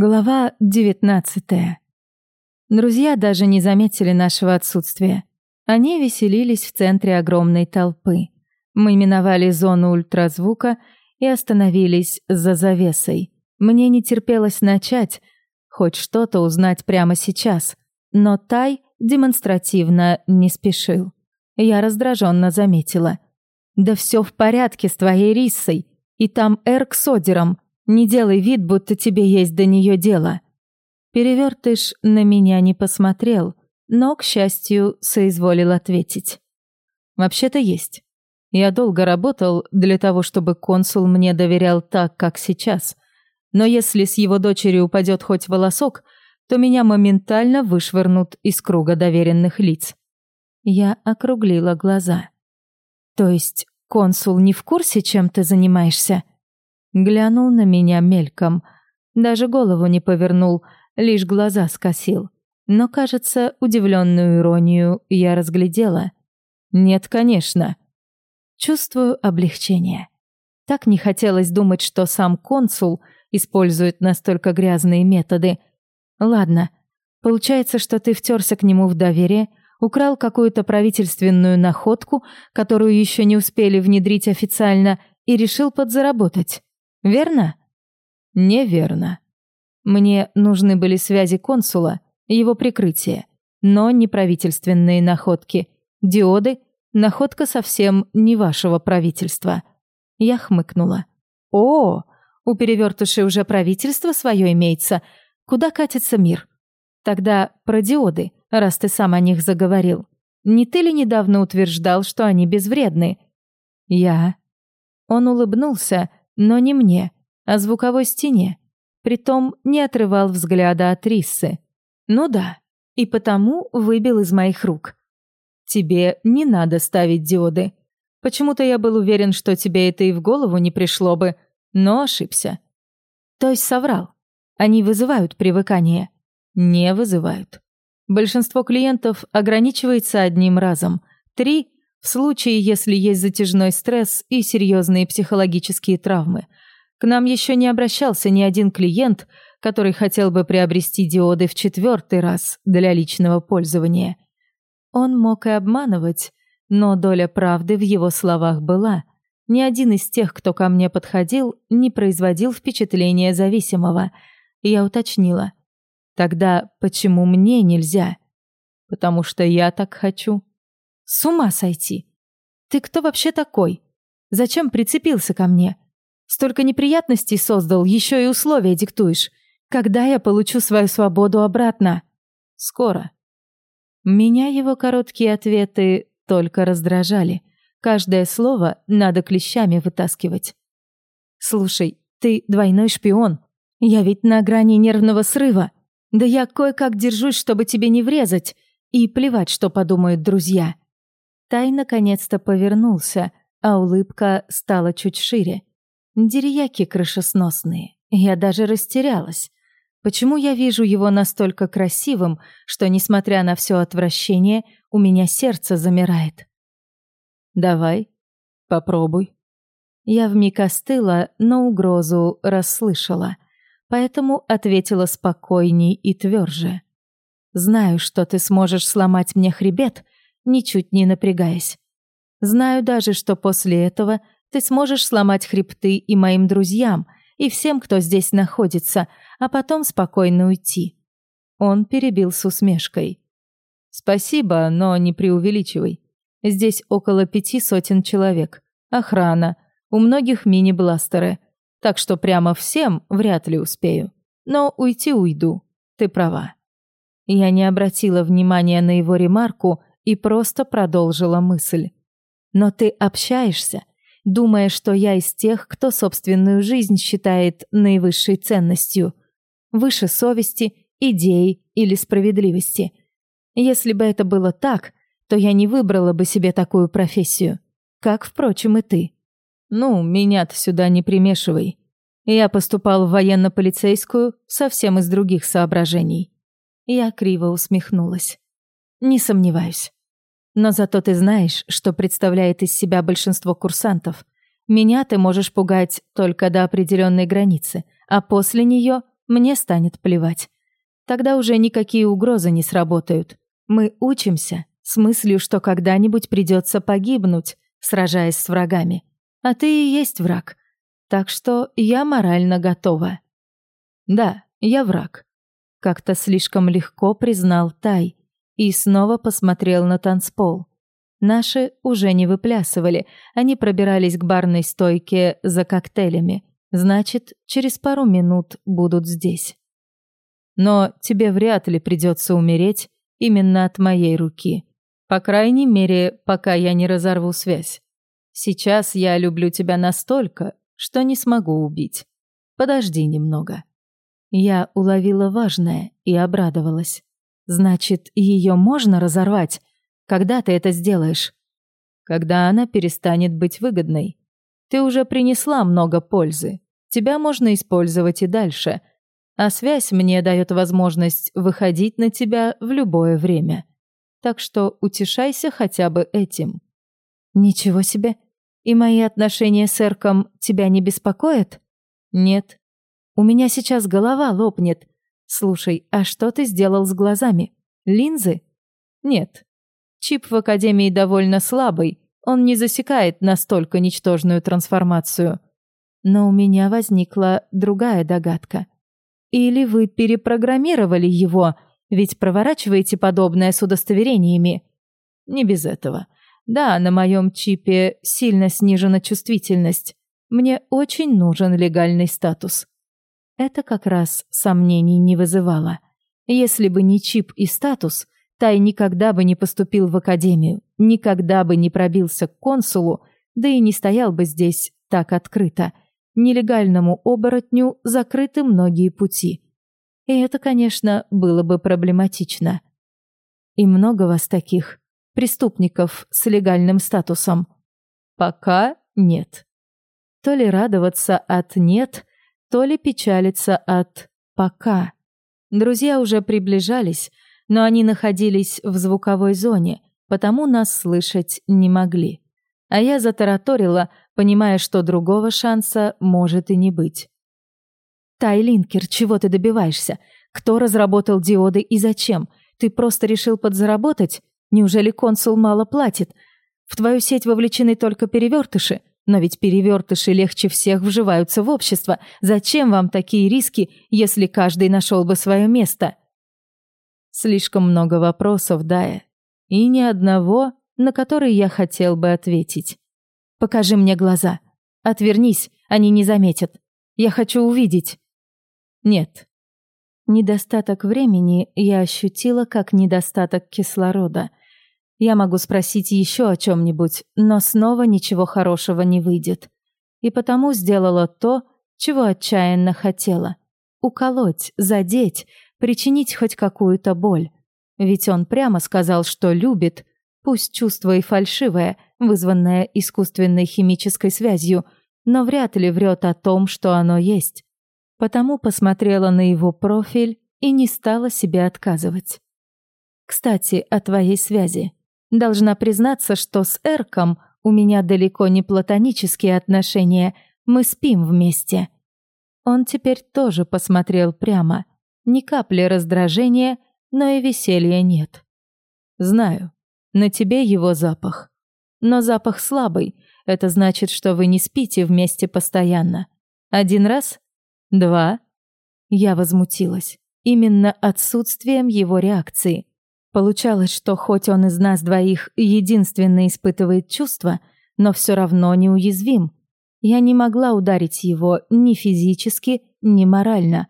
Глава 19. Друзья даже не заметили нашего отсутствия. Они веселились в центре огромной толпы. Мы миновали зону ультразвука и остановились за завесой. Мне не терпелось начать, хоть что-то узнать прямо сейчас, но Тай демонстративно не спешил. Я раздраженно заметила. «Да все в порядке с твоей Риссой, и там Эрк с Одером», не делай вид, будто тебе есть до нее дело. Перевертыш на меня не посмотрел, но, к счастью, соизволил ответить. Вообще-то есть. Я долго работал для того, чтобы консул мне доверял так, как сейчас. Но если с его дочерью упадет хоть волосок, то меня моментально вышвырнут из круга доверенных лиц. Я округлила глаза. То есть консул не в курсе, чем ты занимаешься? Глянул на меня мельком. Даже голову не повернул, лишь глаза скосил. Но, кажется, удивленную иронию я разглядела. «Нет, конечно». Чувствую облегчение. Так не хотелось думать, что сам консул использует настолько грязные методы. Ладно, получается, что ты втерся к нему в доверие, украл какую-то правительственную находку, которую еще не успели внедрить официально, и решил подзаработать. Верно? Неверно. Мне нужны были связи консула, его прикрытие, но не правительственные находки. Диоды — находка совсем не вашего правительства. Я хмыкнула. О, у перевертышей уже правительство свое имеется. Куда катится мир? Тогда про диоды, раз ты сам о них заговорил. Не ты ли недавно утверждал, что они безвредны? Я. Он улыбнулся, но не мне, а звуковой стене. Притом не отрывал взгляда от Риссы. Ну да, и потому выбил из моих рук. Тебе не надо ставить диоды. Почему-то я был уверен, что тебе это и в голову не пришло бы, но ошибся. То есть соврал. Они вызывают привыкание. Не вызывают. Большинство клиентов ограничивается одним разом. Три в случае, если есть затяжной стресс и серьезные психологические травмы. К нам еще не обращался ни один клиент, который хотел бы приобрести диоды в четвертый раз для личного пользования. Он мог и обманывать, но доля правды в его словах была. Ни один из тех, кто ко мне подходил, не производил впечатления зависимого. Я уточнила. Тогда почему мне нельзя? Потому что я так хочу. С ума сойти. Ты кто вообще такой? Зачем прицепился ко мне? Столько неприятностей создал, еще и условия диктуешь. Когда я получу свою свободу обратно? Скоро. Меня его короткие ответы только раздражали. Каждое слово надо клещами вытаскивать. Слушай, ты двойной шпион. Я ведь на грани нервного срыва. Да я кое-как держусь, чтобы тебе не врезать. И плевать, что подумают друзья. Тай наконец-то повернулся, а улыбка стала чуть шире. Дерьяки крышесносные. Я даже растерялась. Почему я вижу его настолько красивым, что, несмотря на все отвращение, у меня сердце замирает? «Давай, попробуй». Я вмиг остыла, но угрозу расслышала, поэтому ответила спокойней и тверже. «Знаю, что ты сможешь сломать мне хребет, ничуть не напрягаясь. Знаю даже, что после этого ты сможешь сломать хребты и моим друзьям, и всем, кто здесь находится, а потом спокойно уйти. Он перебил с усмешкой. Спасибо, но не преувеличивай. Здесь около пяти сотен человек. Охрана. У многих мини-бластеры. Так что прямо всем вряд ли успею. Но уйти уйду. Ты права. Я не обратила внимания на его ремарку и просто продолжила мысль. «Но ты общаешься, думая, что я из тех, кто собственную жизнь считает наивысшей ценностью, выше совести, идей или справедливости. Если бы это было так, то я не выбрала бы себе такую профессию, как, впрочем, и ты. Ну, меня-то сюда не примешивай. Я поступал в военно-полицейскую совсем из других соображений». Я криво усмехнулась. «Не сомневаюсь. Но зато ты знаешь, что представляет из себя большинство курсантов. Меня ты можешь пугать только до определенной границы, а после нее мне станет плевать. Тогда уже никакие угрозы не сработают. Мы учимся с мыслью, что когда-нибудь придется погибнуть, сражаясь с врагами. А ты и есть враг. Так что я морально готова. Да, я враг. Как-то слишком легко признал Тай и снова посмотрел на танцпол. Наши уже не выплясывали, они пробирались к барной стойке за коктейлями. Значит, через пару минут будут здесь. Но тебе вряд ли придется умереть именно от моей руки. По крайней мере, пока я не разорву связь. Сейчас я люблю тебя настолько, что не смогу убить. Подожди немного. Я уловила важное и обрадовалась. Значит, ее можно разорвать? Когда ты это сделаешь? Когда она перестанет быть выгодной. Ты уже принесла много пользы. Тебя можно использовать и дальше. А связь мне дает возможность выходить на тебя в любое время. Так что утешайся хотя бы этим. Ничего себе. И мои отношения с Эрком тебя не беспокоят? Нет. У меня сейчас голова лопнет. Слушай, а что ты сделал с глазами? Линзы? Нет. Чип в Академии довольно слабый. Он не засекает настолько ничтожную трансформацию. Но у меня возникла другая догадка. Или вы перепрограммировали его, ведь проворачиваете подобное с удостоверениями? Не без этого. Да, на моем чипе сильно снижена чувствительность. Мне очень нужен легальный статус. Это как раз сомнений не вызывало. Если бы не чип и статус, Тай никогда бы не поступил в академию, никогда бы не пробился к консулу, да и не стоял бы здесь так открыто – нелегальному оборотню закрыты многие пути. И это, конечно, было бы проблематично. И много вас таких, преступников с легальным статусом? Пока нет. То ли радоваться от «нет», то ли печалиться от «пока». Друзья уже приближались, но они находились в звуковой зоне, потому нас слышать не могли. А я затараторила, понимая, что другого шанса может и не быть. «Тайлинкер, чего ты добиваешься? Кто разработал диоды и зачем? Ты просто решил подзаработать? Неужели консул мало платит? В твою сеть вовлечены только перевертыши, но ведь перевертыши легче всех вживаются в общество. Зачем вам такие риски, если каждый нашел бы свое место?» Слишком много вопросов, Дая. И ни одного, на который я хотел бы ответить. Покажи мне глаза. Отвернись, они не заметят. Я хочу увидеть. Нет. Недостаток времени я ощутила как недостаток кислорода. Я могу спросить еще о чем-нибудь, но снова ничего хорошего не выйдет. И потому сделала то, чего отчаянно хотела. Уколоть, задеть, причинить хоть какую-то боль. Ведь он прямо сказал, что любит, пусть чувство и фальшивое — вызванное искусственной химической связью, но вряд ли врет о том, что оно есть. Потому посмотрела на его профиль и не стала себе отказывать. Кстати, о твоей связи. Должна признаться, что с Эрком у меня далеко не платонические отношения, мы спим вместе. Он теперь тоже посмотрел прямо. Ни капли раздражения, но и веселья нет. Знаю, на тебе его запах. Но запах слабый. Это значит, что вы не спите вместе постоянно. Один раз? Два? Я возмутилась. Именно отсутствием его реакции. Получалось, что хоть он из нас двоих единственно испытывает чувства, но все равно неуязвим. Я не могла ударить его ни физически, ни морально.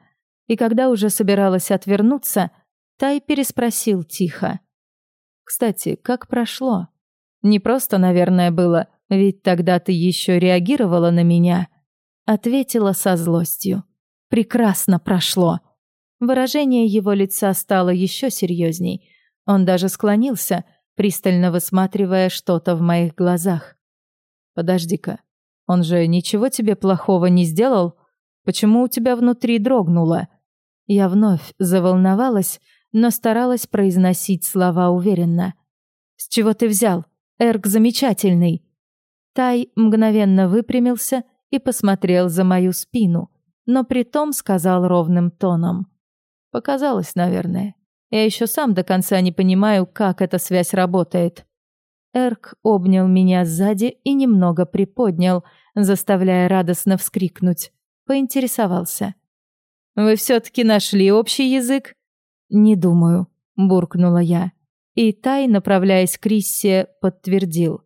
И когда уже собиралась отвернуться, Тай переспросил тихо. «Кстати, как прошло?» Не просто, наверное, было, ведь тогда ты еще реагировала на меня. Ответила со злостью. Прекрасно прошло. Выражение его лица стало еще серьезней. Он даже склонился, пристально высматривая что-то в моих глазах. «Подожди-ка, он же ничего тебе плохого не сделал? Почему у тебя внутри дрогнуло?» Я вновь заволновалась, но старалась произносить слова уверенно. «С чего ты взял? Эрк замечательный. Тай мгновенно выпрямился и посмотрел за мою спину. но притом сказал ровным тоном. Показалось, наверное. Я еще сам до конца не понимаю, как эта связь работает. Эрк обнял меня сзади и немного приподнял, заставляя радостно вскрикнуть. Поинтересовался. «Вы все-таки нашли общий язык?» «Не думаю», — буркнула я. И Тай, направляясь к Риссе, подтвердил.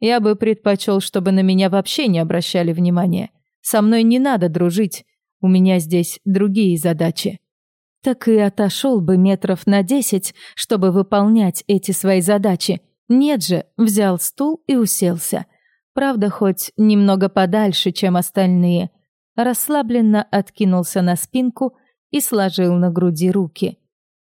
«Я бы предпочел, чтобы на меня вообще не обращали внимания. Со мной не надо дружить. У меня здесь другие задачи». Так и отошел бы метров на десять, чтобы выполнять эти свои задачи. Нет же, взял стул и уселся. Правда, хоть немного подальше, чем остальные. Расслабленно откинулся на спинку и сложил на груди руки.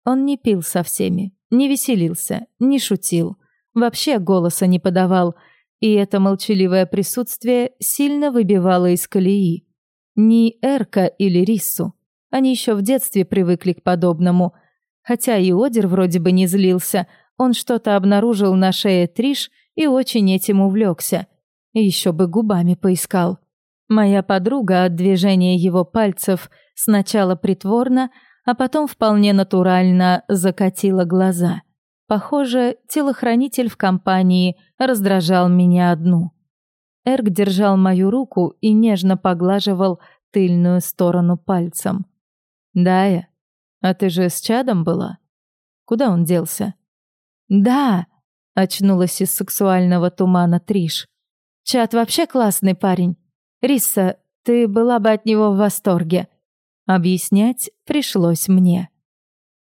Он не пил со всеми, не веселился, не шутил. Вообще голоса не подавал, и это молчаливое присутствие сильно выбивало из колеи. Ни Эрка или Риссу. Они еще в детстве привыкли к подобному. Хотя и Одер вроде бы не злился, он что-то обнаружил на шее Триш и очень этим увлекся. Еще бы губами поискал. Моя подруга от движения его пальцев сначала притворно, а потом вполне натурально закатила глаза. Похоже, телохранитель в компании раздражал меня одну. Эрк держал мою руку и нежно поглаживал тыльную сторону пальцем. «Дая, а ты же с Чадом была? Куда он делся?» «Да», — очнулась из сексуального тумана Триш. «Чад вообще классный парень. Риса, ты была бы от него в восторге». Объяснять пришлось мне.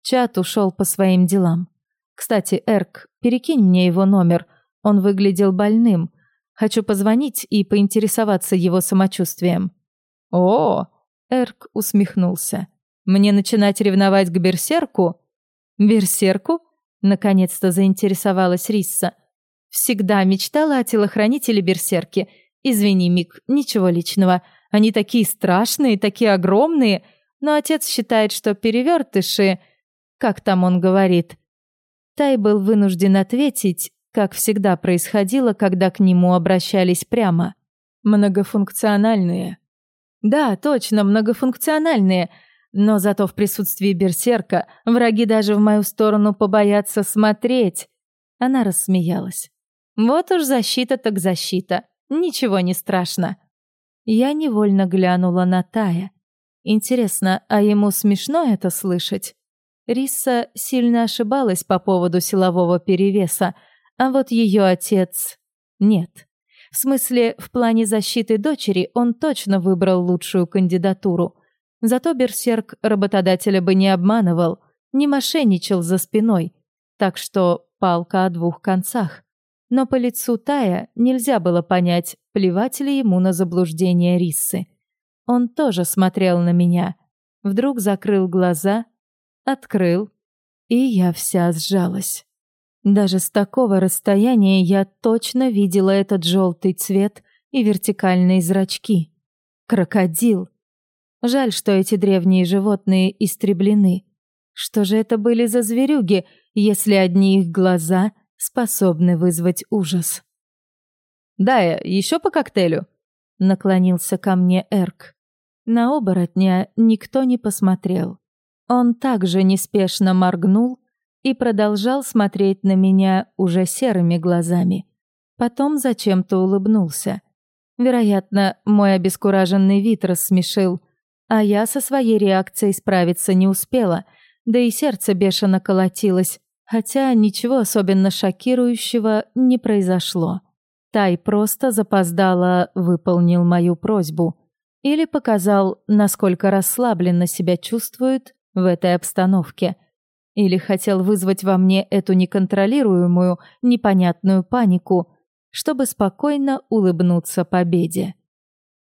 Чат ушел по своим делам. Кстати, Эрк, перекинь мне его номер. Он выглядел больным. Хочу позвонить и поинтересоваться его самочувствием. О, Эрк усмехнулся. Мне начинать ревновать к берсерку? Берсерку? Наконец-то заинтересовалась Рисса. Всегда мечтала о телохранителе берсерки. Извини, Мик, ничего личного. Они такие страшные, такие огромные. Но отец считает, что перевертыши... Как там он говорит? Тай был вынужден ответить, как всегда происходило, когда к нему обращались прямо. Многофункциональные. Да, точно, многофункциональные — но зато в присутствии берсерка враги даже в мою сторону побоятся смотреть. Она рассмеялась. Вот уж защита так защита. Ничего не страшно. Я невольно глянула на Тая. Интересно, а ему смешно это слышать? Риса сильно ошибалась по поводу силового перевеса, а вот ее отец... Нет. В смысле, в плане защиты дочери он точно выбрал лучшую кандидатуру — Зато берсерк работодателя бы не обманывал, не мошенничал за спиной. Так что палка о двух концах. Но по лицу Тая нельзя было понять, плевать ли ему на заблуждение Риссы. Он тоже смотрел на меня. Вдруг закрыл глаза, открыл, и я вся сжалась. Даже с такого расстояния я точно видела этот желтый цвет и вертикальные зрачки. Крокодил. Жаль, что эти древние животные истреблены. Что же это были за зверюги, если одни их глаза способны вызвать ужас? «Дая, еще по коктейлю?» — наклонился ко мне Эрк. На оборотня никто не посмотрел. Он также неспешно моргнул и продолжал смотреть на меня уже серыми глазами. Потом зачем-то улыбнулся. Вероятно, мой обескураженный вид рассмешил, а я со своей реакцией справиться не успела, да и сердце бешено колотилось, хотя ничего особенно шокирующего не произошло. Тай просто запоздало выполнил мою просьбу или показал, насколько расслабленно себя чувствует в этой обстановке, или хотел вызвать во мне эту неконтролируемую, непонятную панику, чтобы спокойно улыбнуться победе.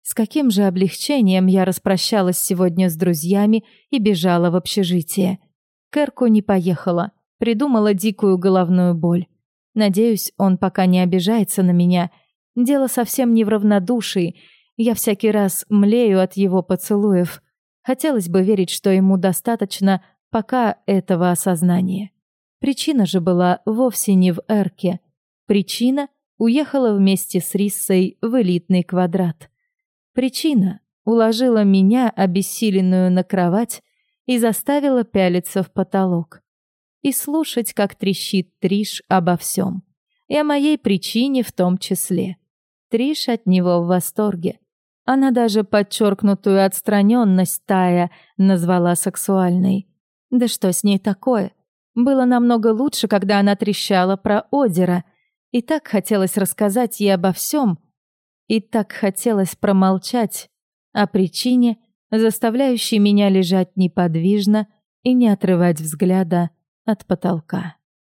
С каким же облегчением я распрощалась сегодня с друзьями и бежала в общежитие. Кэрку не поехала, придумала дикую головную боль. Надеюсь, он пока не обижается на меня. Дело совсем не в равнодушии. Я всякий раз млею от его поцелуев. Хотелось бы верить, что ему достаточно пока этого осознания. Причина же была вовсе не в Эрке. Причина уехала вместе с Риссой в элитный квадрат. Причина уложила меня, обессиленную, на кровать и заставила пялиться в потолок. И слушать, как трещит Триш обо всем. И о моей причине в том числе. Триш от него в восторге. Она даже подчеркнутую отстраненность Тая назвала сексуальной. Да что с ней такое? Было намного лучше, когда она трещала про Одера. И так хотелось рассказать ей обо всем. И так хотелось промолчать о причине, заставляющей меня лежать неподвижно и не отрывать взгляда от потолка.